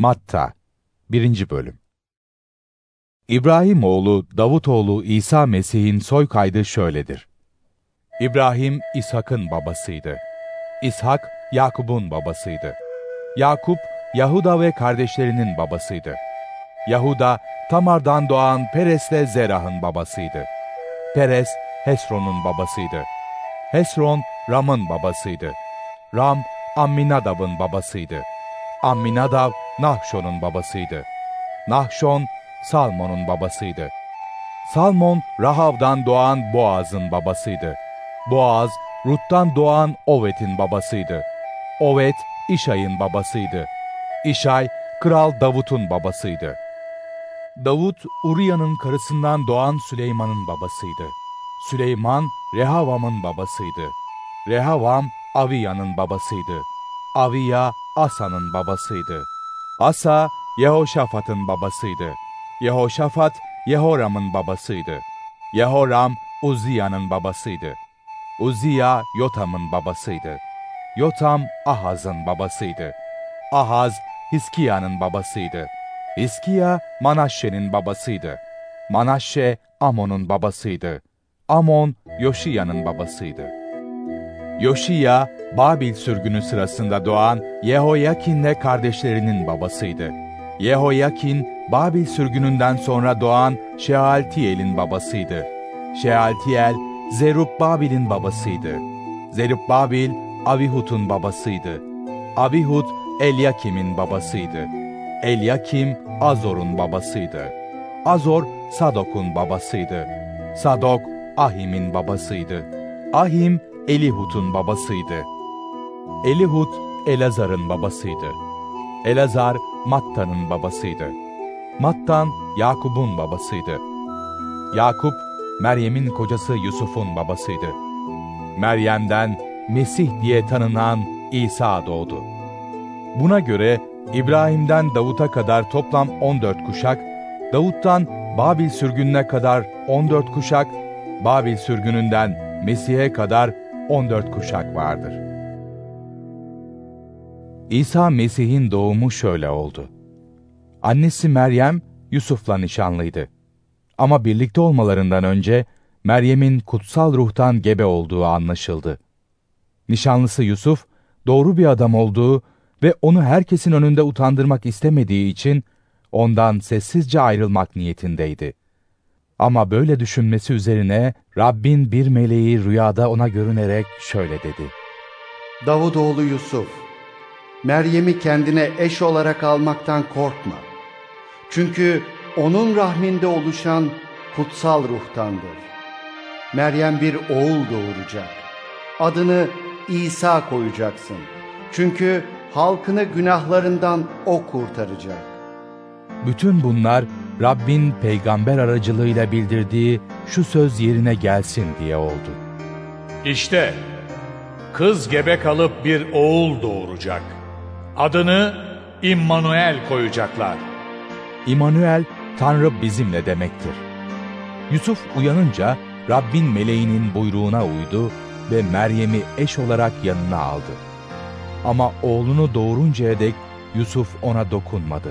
Matta 1. Bölüm İbrahim oğlu Davutoğlu İsa Mesih'in soy kaydı şöyledir. İbrahim İshak'ın babasıydı. İshak Yakup'un babasıydı. Yakup Yahuda ve kardeşlerinin babasıydı. Yahuda Tamar'dan doğan Peres'le Zerah'ın babasıydı. Peres Hesron'un babasıydı. Hesron Ram'ın babasıydı. Ram Amminadab'ın babasıydı. Amminadab Nahşon'un babasıydı. Nahşon Salmon'un babasıydı. Salmon Rahav'dan doğan Boaz'ın babasıydı. Boaz Rut'tan doğan Ovet'in babasıydı. Ovet İşay'ın babasıydı. İşay Kral Davut'un babasıydı. Davut Uriya'nın karısından doğan Süleyman'ın babasıydı. Süleyman Rehavam'ın babasıydı. Rehavam Aviya'nın babasıydı. Aviya Asa'nın babasıydı. Asa Yehoşafat'ın babasıydı. Yehoşafat Yehoram'ın babasıydı. Yehoram Uziya'nın babasıydı. Uziya Yotam'ın babasıydı. Yotam Ahaz'ın babasıydı. Ahaz Hiskiya'nın babasıydı. Hiskiya Manaşşe'nin babasıydı. Manaşşe Amon'un babasıydı. Amon Yoşiya'nın babasıydı. Yoşiya Babil sürgünü sırasında doğan Yehoyakin'le kardeşlerinin babasıydı. Yehoyakin Babil sürgününden sonra doğan Şealtiel'in babasıydı. Şealtiel Zerubbabil'in babasıydı. Zerubbabil Avihud'un babasıydı. Avihud Elyakim'in babasıydı. Elyakim Azor'un babasıydı. Azor Sadok'un babasıydı. Sadok Ahim'in babasıydı. Ahim Elihud'un babasıydı. Elihud Elazar'ın babasıydı. Elazar Matta'nın babasıydı. Mattan Yakup'un babasıydı. Yakup Meryem'in kocası Yusuf'un babasıydı. Meryem'den Mesih diye tanınan İsa doğdu. Buna göre İbrahim'den Davut'a kadar toplam 14 kuşak, Davut'tan Babil sürgününe kadar 14 kuşak, Babil sürgününden Mesih'e kadar 14 kuşak vardır. İsa Mesih'in doğumu şöyle oldu. Annesi Meryem, Yusuf'la nişanlıydı. Ama birlikte olmalarından önce Meryem'in kutsal ruhtan gebe olduğu anlaşıldı. Nişanlısı Yusuf, doğru bir adam olduğu ve onu herkesin önünde utandırmak istemediği için ondan sessizce ayrılmak niyetindeydi. Ama böyle düşünmesi üzerine Rabbin bir meleği rüyada ona görünerek şöyle dedi. Davudoğlu Yusuf, Meryem'i kendine eş olarak almaktan korkma. Çünkü onun rahminde oluşan kutsal ruhtandır. Meryem bir oğul doğuracak. Adını İsa koyacaksın. Çünkü halkını günahlarından o kurtaracak. Bütün bunlar Rabbin peygamber aracılığıyla bildirdiği şu söz yerine gelsin diye oldu. İşte kız gebe kalıp bir oğul doğuracak. Adını İmmanuel koyacaklar. İmanuel, Tanrı bizimle demektir. Yusuf uyanınca Rabbin meleğinin buyruğuna uydu ve Meryem'i eş olarak yanına aldı. Ama oğlunu doğuruncaya dek Yusuf ona dokunmadı.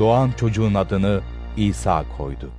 Doğan çocuğun adını İsa koydu.